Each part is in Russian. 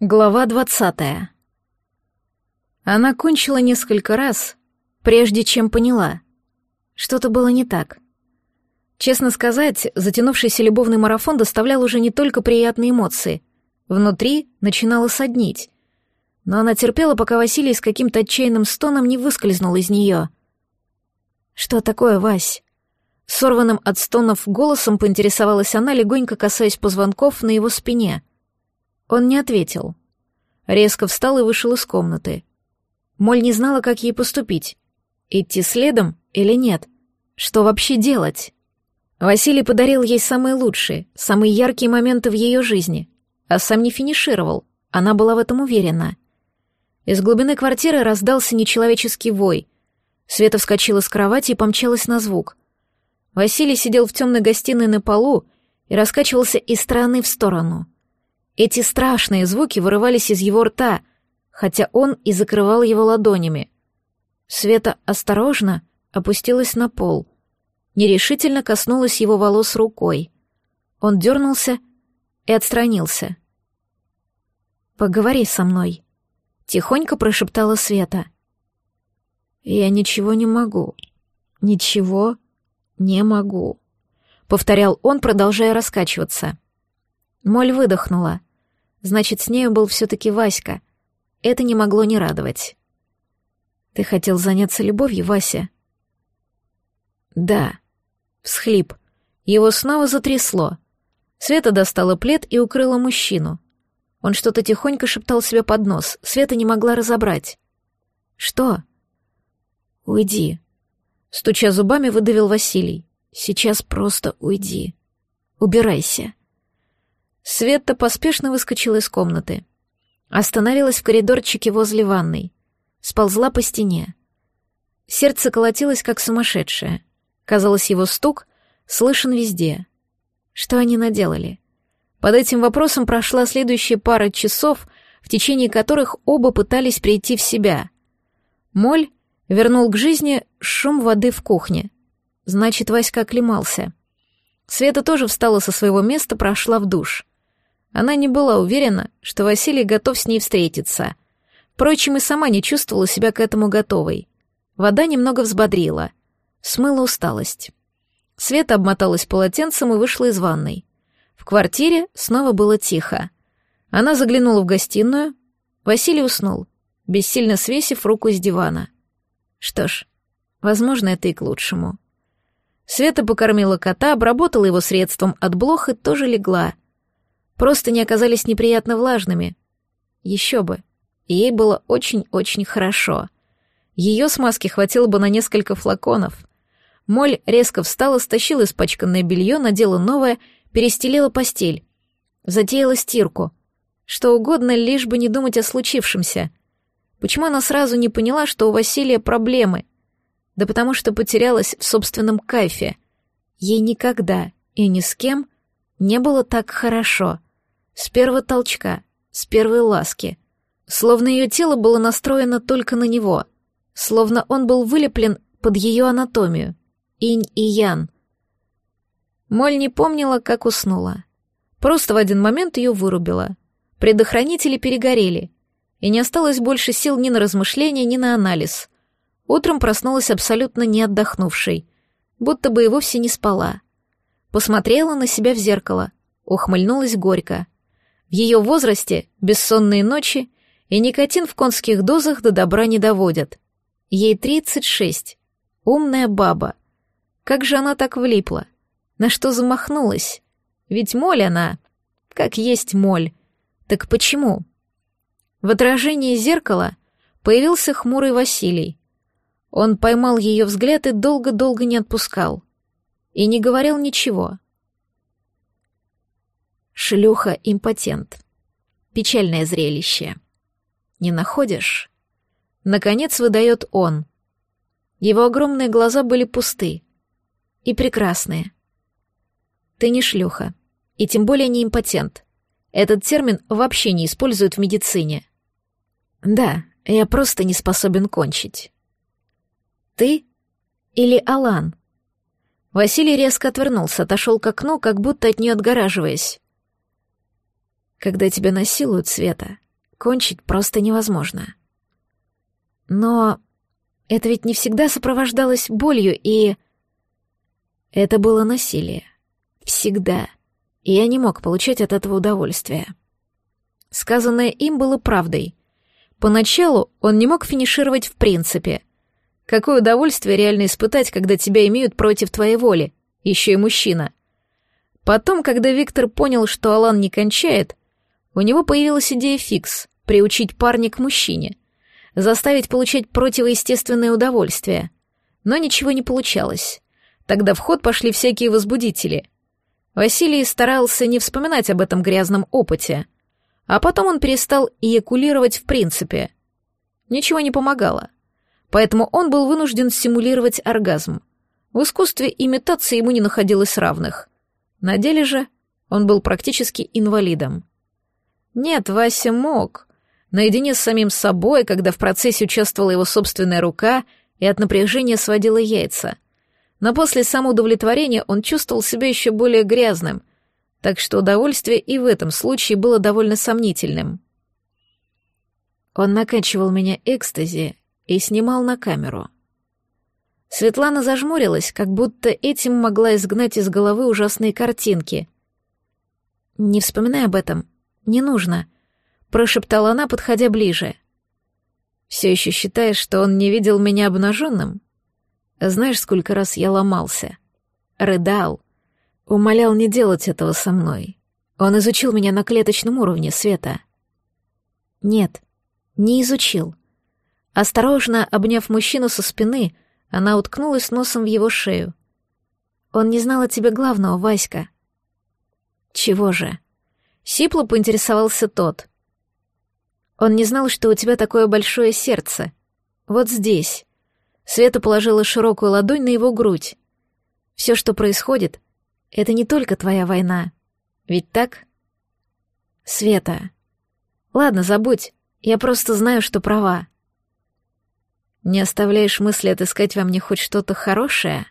Глава двадцатая. Она кончила несколько раз, прежде чем поняла. Что-то было не так. Честно сказать, затянувшийся любовный марафон доставлял уже не только приятные эмоции. Внутри начинало соднить. Но она терпела, пока Василий с каким-то отчаянным стоном не выскользнул из нее. «Что такое, Вась?» Сорванным от стонов голосом поинтересовалась она, легонько касаясь позвонков на его спине — он не ответил. Резко встал и вышел из комнаты. Моль не знала, как ей поступить. Идти следом или нет? Что вообще делать? Василий подарил ей самые лучшие, самые яркие моменты в ее жизни, а сам не финишировал, она была в этом уверена. Из глубины квартиры раздался нечеловеческий вой. Света вскочила с кровати и помчалась на звук. Василий сидел в темной гостиной на полу и раскачивался из стороны в сторону — эти страшные звуки вырывались из его рта, хотя он и закрывал его ладонями. Света осторожно опустилась на пол, нерешительно коснулась его волос рукой. Он дернулся и отстранился. «Поговори со мной», — тихонько прошептала Света. «Я ничего не могу. Ничего не могу», — повторял он, продолжая раскачиваться. Моль выдохнула. Значит, с нею был все-таки Васька. Это не могло не радовать. «Ты хотел заняться любовью, Вася?» «Да». Всхлип. Его снова затрясло. Света достала плед и укрыла мужчину. Он что-то тихонько шептал себе под нос. Света не могла разобрать. «Что?» «Уйди», — стуча зубами, выдавил Василий. «Сейчас просто уйди. Убирайся». Светта поспешно выскочила из комнаты. Остановилась в коридорчике возле ванной. Сползла по стене. Сердце колотилось, как сумасшедшее. Казалось, его стук слышен везде. Что они наделали? Под этим вопросом прошла следующая пара часов, в течение которых оба пытались прийти в себя. Моль вернул к жизни шум воды в кухне. Значит, Васька оклемался. Света тоже встала со своего места, прошла в душ. Она не была уверена, что Василий готов с ней встретиться. Впрочем, и сама не чувствовала себя к этому готовой. Вода немного взбодрила, смыла усталость. Света обмоталась полотенцем и вышла из ванной. В квартире снова было тихо. Она заглянула в гостиную. Василий уснул, бессильно свесив руку с дивана. Что ж, возможно, это и к лучшему. Света покормила кота, обработала его средством от блох и тоже легла — Просто не оказались неприятно влажными. Еще бы. Ей было очень-очень хорошо. Ее смазки хватило бы на несколько флаконов. Моль резко встала, стащила испачканное белье, надела новое, перестелила постель. Затеяла стирку. Что угодно, лишь бы не думать о случившемся. Почему она сразу не поняла, что у Василия проблемы? Да потому что потерялась в собственном кайфе. Ей никогда и ни с кем не было так хорошо — с первого толчка, с первой ласки. Словно ее тело было настроено только на него. Словно он был вылеплен под ее анатомию. Инь и Ян. Моль не помнила, как уснула. Просто в один момент ее вырубила. Предохранители перегорели, и не осталось больше сил ни на размышления, ни на анализ. Утром проснулась абсолютно не отдохнувшей, будто бы и вовсе не спала. Посмотрела на себя в зеркало, ухмыльнулась горько — в ее возрасте бессонные ночи и никотин в конских дозах до добра не доводят. Ей 36. Умная баба. Как же она так влипла? На что замахнулась? Ведь моль она. Как есть моль. Так почему? В отражении зеркала появился хмурый Василий. Он поймал ее взгляд и долго-долго не отпускал. И не говорил ничего. Шлюха-импотент. Печальное зрелище. Не находишь? Наконец выдает он. Его огромные глаза были пусты. И прекрасные. Ты не шлюха. И тем более не импотент. Этот термин вообще не используют в медицине. Да, я просто не способен кончить. Ты или Алан? Василий резко отвернулся, отошел к окну, как будто от нее отгораживаясь. Когда тебя насилуют, Света, кончить просто невозможно. Но это ведь не всегда сопровождалось болью и... Это было насилие. Всегда. И я не мог получать от этого удовольствия. Сказанное им было правдой. Поначалу он не мог финишировать в принципе. Какое удовольствие реально испытать, когда тебя имеют против твоей воли, еще и мужчина. Потом, когда Виктор понял, что Алан не кончает, у него появилась идея фикс — приучить парня к мужчине, заставить получать противоестественное удовольствие. Но ничего не получалось. Тогда в ход пошли всякие возбудители. Василий старался не вспоминать об этом грязном опыте — а потом он перестал эякулировать в принципе. Ничего не помогало. Поэтому он был вынужден симулировать оргазм. В искусстве имитации ему не находилось равных. На деле же он был практически инвалидом. Нет, Вася мог. Наедине с самим собой, когда в процессе участвовала его собственная рука и от напряжения сводила яйца. Но после самоудовлетворения он чувствовал себя еще более грязным, так что удовольствие и в этом случае было довольно сомнительным. Он накачивал меня экстази и снимал на камеру. Светлана зажмурилась, как будто этим могла изгнать из головы ужасные картинки. «Не вспоминай об этом, не нужно», — прошептала она, подходя ближе. «Все еще считаешь, что он не видел меня обнаженным? Знаешь, сколько раз я ломался? Рыдал, Умолял не делать этого со мной. Он изучил меня на клеточном уровне, Света. Нет, не изучил. Осторожно обняв мужчину со спины, она уткнулась носом в его шею. Он не знал о тебе главного, Васька. Чего же? Сипло поинтересовался тот. Он не знал, что у тебя такое большое сердце. Вот здесь. Света положила широкую ладонь на его грудь. Все, что происходит, это не только твоя война. Ведь так? Света. Ладно, забудь. Я просто знаю, что права. Не оставляешь мысли отыскать во мне хоть что-то хорошее?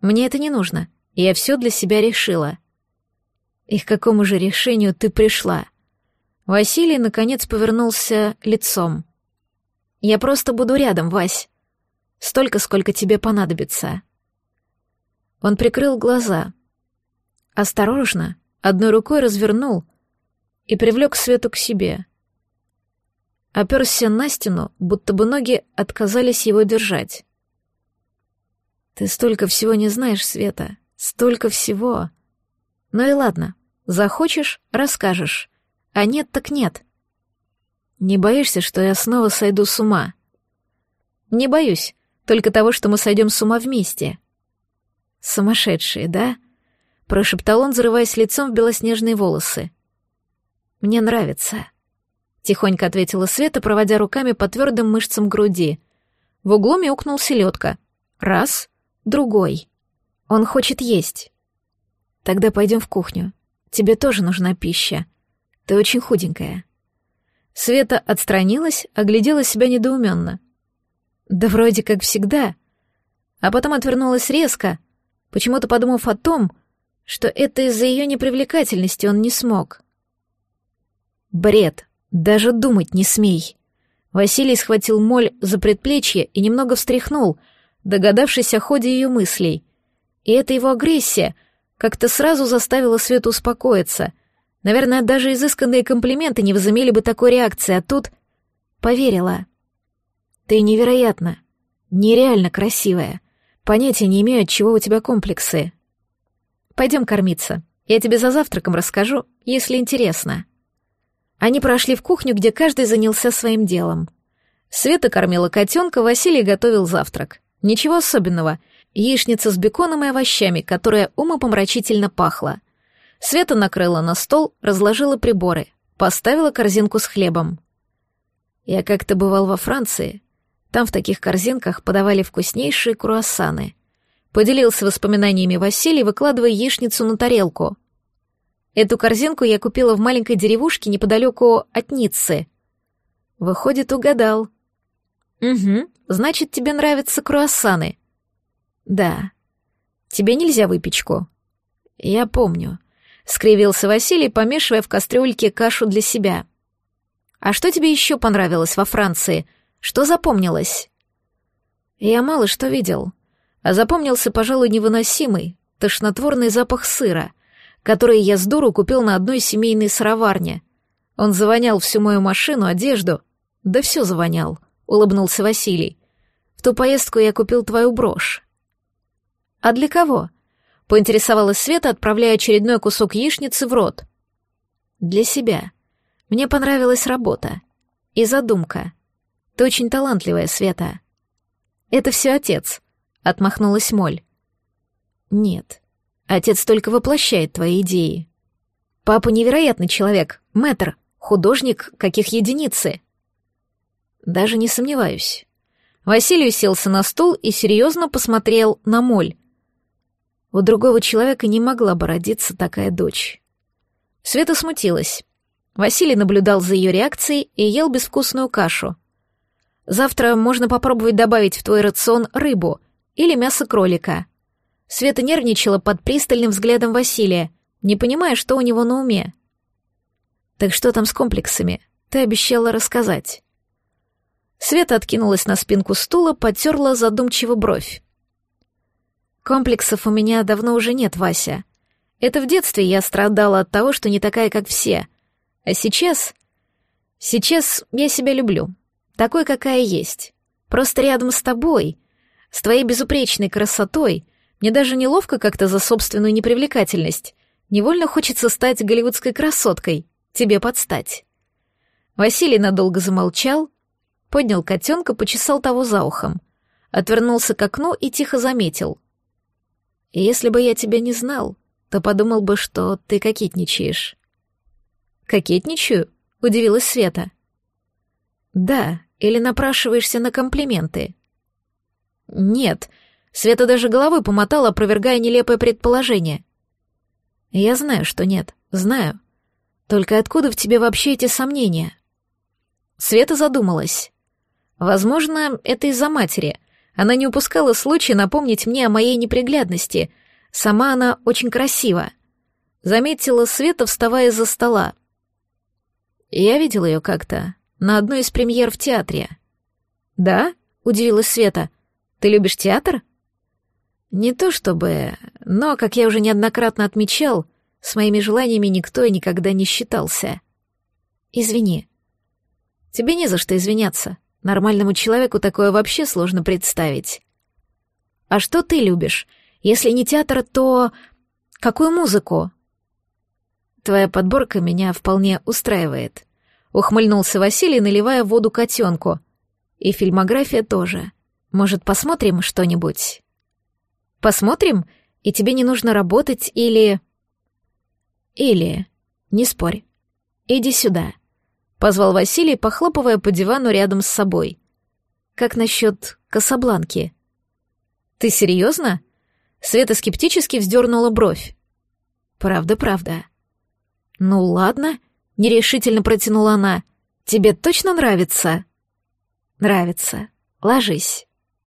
Мне это не нужно. Я все для себя решила. И к какому же решению ты пришла? Василий, наконец, повернулся лицом. Я просто буду рядом, Вась. Столько, сколько тебе понадобится. Он прикрыл глаза. Осторожно, одной рукой развернул и привлек Свету к себе. Оперся на стену, будто бы ноги отказались его держать. «Ты столько всего не знаешь, Света, столько всего. Ну и ладно, захочешь — расскажешь, а нет так нет. Не боишься, что я снова сойду с ума?» «Не боюсь, только того, что мы сойдем с ума вместе», «Сумасшедшие, да?» — прошептал он, зарываясь лицом в белоснежные волосы. «Мне нравится», — тихонько ответила Света, проводя руками по твердым мышцам груди. В углу мяукнул селедка. Раз, другой. Он хочет есть. Тогда пойдем в кухню. Тебе тоже нужна пища. Ты очень худенькая. Света отстранилась, оглядела себя недоуменно. Да вроде как всегда. А потом отвернулась резко, почему-то подумав о том, что это из-за ее непривлекательности он не смог. Бред, даже думать не смей. Василий схватил Моль за предплечье и немного встряхнул, догадавшись о ходе ее мыслей. И эта его агрессия как-то сразу заставила Свету успокоиться. Наверное, даже изысканные комплименты не возымели бы такой реакции, а тут... Поверила. Ты невероятно, нереально красивая. Понятия не имею, от чего у тебя комплексы. Пойдем кормиться. Я тебе за завтраком расскажу, если интересно. Они прошли в кухню, где каждый занялся своим делом. Света кормила котенка, Василий готовил завтрак. Ничего особенного. Яичница с беконом и овощами, которая умопомрачительно пахла. Света накрыла на стол, разложила приборы, поставила корзинку с хлебом. Я как-то бывал во Франции. Там в таких корзинках подавали вкуснейшие круассаны. Поделился воспоминаниями Василий, выкладывая яичницу на тарелку. Эту корзинку я купила в маленькой деревушке неподалеку от Ниццы. Выходит, угадал. Угу, значит, тебе нравятся круассаны. Да. Тебе нельзя выпечку. Я помню. Скривился Василий, помешивая в кастрюльке кашу для себя. А что тебе еще понравилось во Франции? Что запомнилось?» Я мало что видел, а запомнился, пожалуй, невыносимый, тошнотворный запах сыра, который я с дуру купил на одной семейной сыроварне. Он завонял всю мою машину, одежду. Да все завонял, улыбнулся Василий. В ту поездку я купил твою брошь. А для кого? Поинтересовалась Света, отправляя очередной кусок яичницы в рот. Для себя. Мне понравилась работа. И задумка. Ты очень талантливая, Света. Это все отец, отмахнулась Моль. Нет. Отец только воплощает твои идеи. Папа невероятный человек, мэтр, художник, каких единицы. Даже не сомневаюсь. Василий уселся на стул и серьезно посмотрел на Моль. У другого человека не могла бы родиться такая дочь. Света смутилась. Василий наблюдал за ее реакцией и ел безвкусную кашу. Завтра можно попробовать добавить в твой рацион рыбу или мясо кролика. Света нервничала под пристальным взглядом Василия, не понимая, что у него на уме. «Так что там с комплексами? Ты обещала рассказать». Света откинулась на спинку стула, потерла задумчиво бровь. «Комплексов у меня давно уже нет, Вася. Это в детстве я страдала от того, что не такая, как все. А сейчас... Сейчас я себя люблю. Такой, какая есть. Просто рядом с тобой, с твоей безупречной красотой, мне даже неловко как-то за собственную непривлекательность. Невольно хочется стать голливудской красоткой, тебе подстать. Василий надолго замолчал, поднял котенка, почесал того за ухом, отвернулся к окну и тихо заметил. «Если бы я тебя не знал, то подумал бы, что ты кокетничаешь». «Кокетничаю?» — удивилась Света. «Да, или напрашиваешься на комплименты?» «Нет», Света даже головой помотала, опровергая нелепое предположение. «Я знаю, что нет, знаю. Только откуда в тебе вообще эти сомнения?» Света задумалась. Возможно, это из-за матери. Она не упускала случая напомнить мне о моей неприглядности. Сама она очень красива. Заметила Света, вставая из-за стола. Я видел ее как-то на одной из премьер в театре. «Да?» — удивилась Света. «Ты любишь театр?» Не то чтобы, но, как я уже неоднократно отмечал, с моими желаниями никто и никогда не считался. Извини. Тебе не за что извиняться. Нормальному человеку такое вообще сложно представить. А что ты любишь? Если не театр, то... Какую музыку? Твоя подборка меня вполне устраивает. Ухмыльнулся Василий, наливая воду котенку. И фильмография тоже. Может, посмотрим что-нибудь? Посмотрим, и тебе не нужно работать или... Или... Не спорь. Иди сюда. Позвал Василий, похлопывая по дивану рядом с собой. Как насчет Касабланки? Ты серьезно? Света скептически вздернула бровь. Правда, правда. Ну ладно, нерешительно протянула она. Тебе точно нравится? Нравится. Ложись.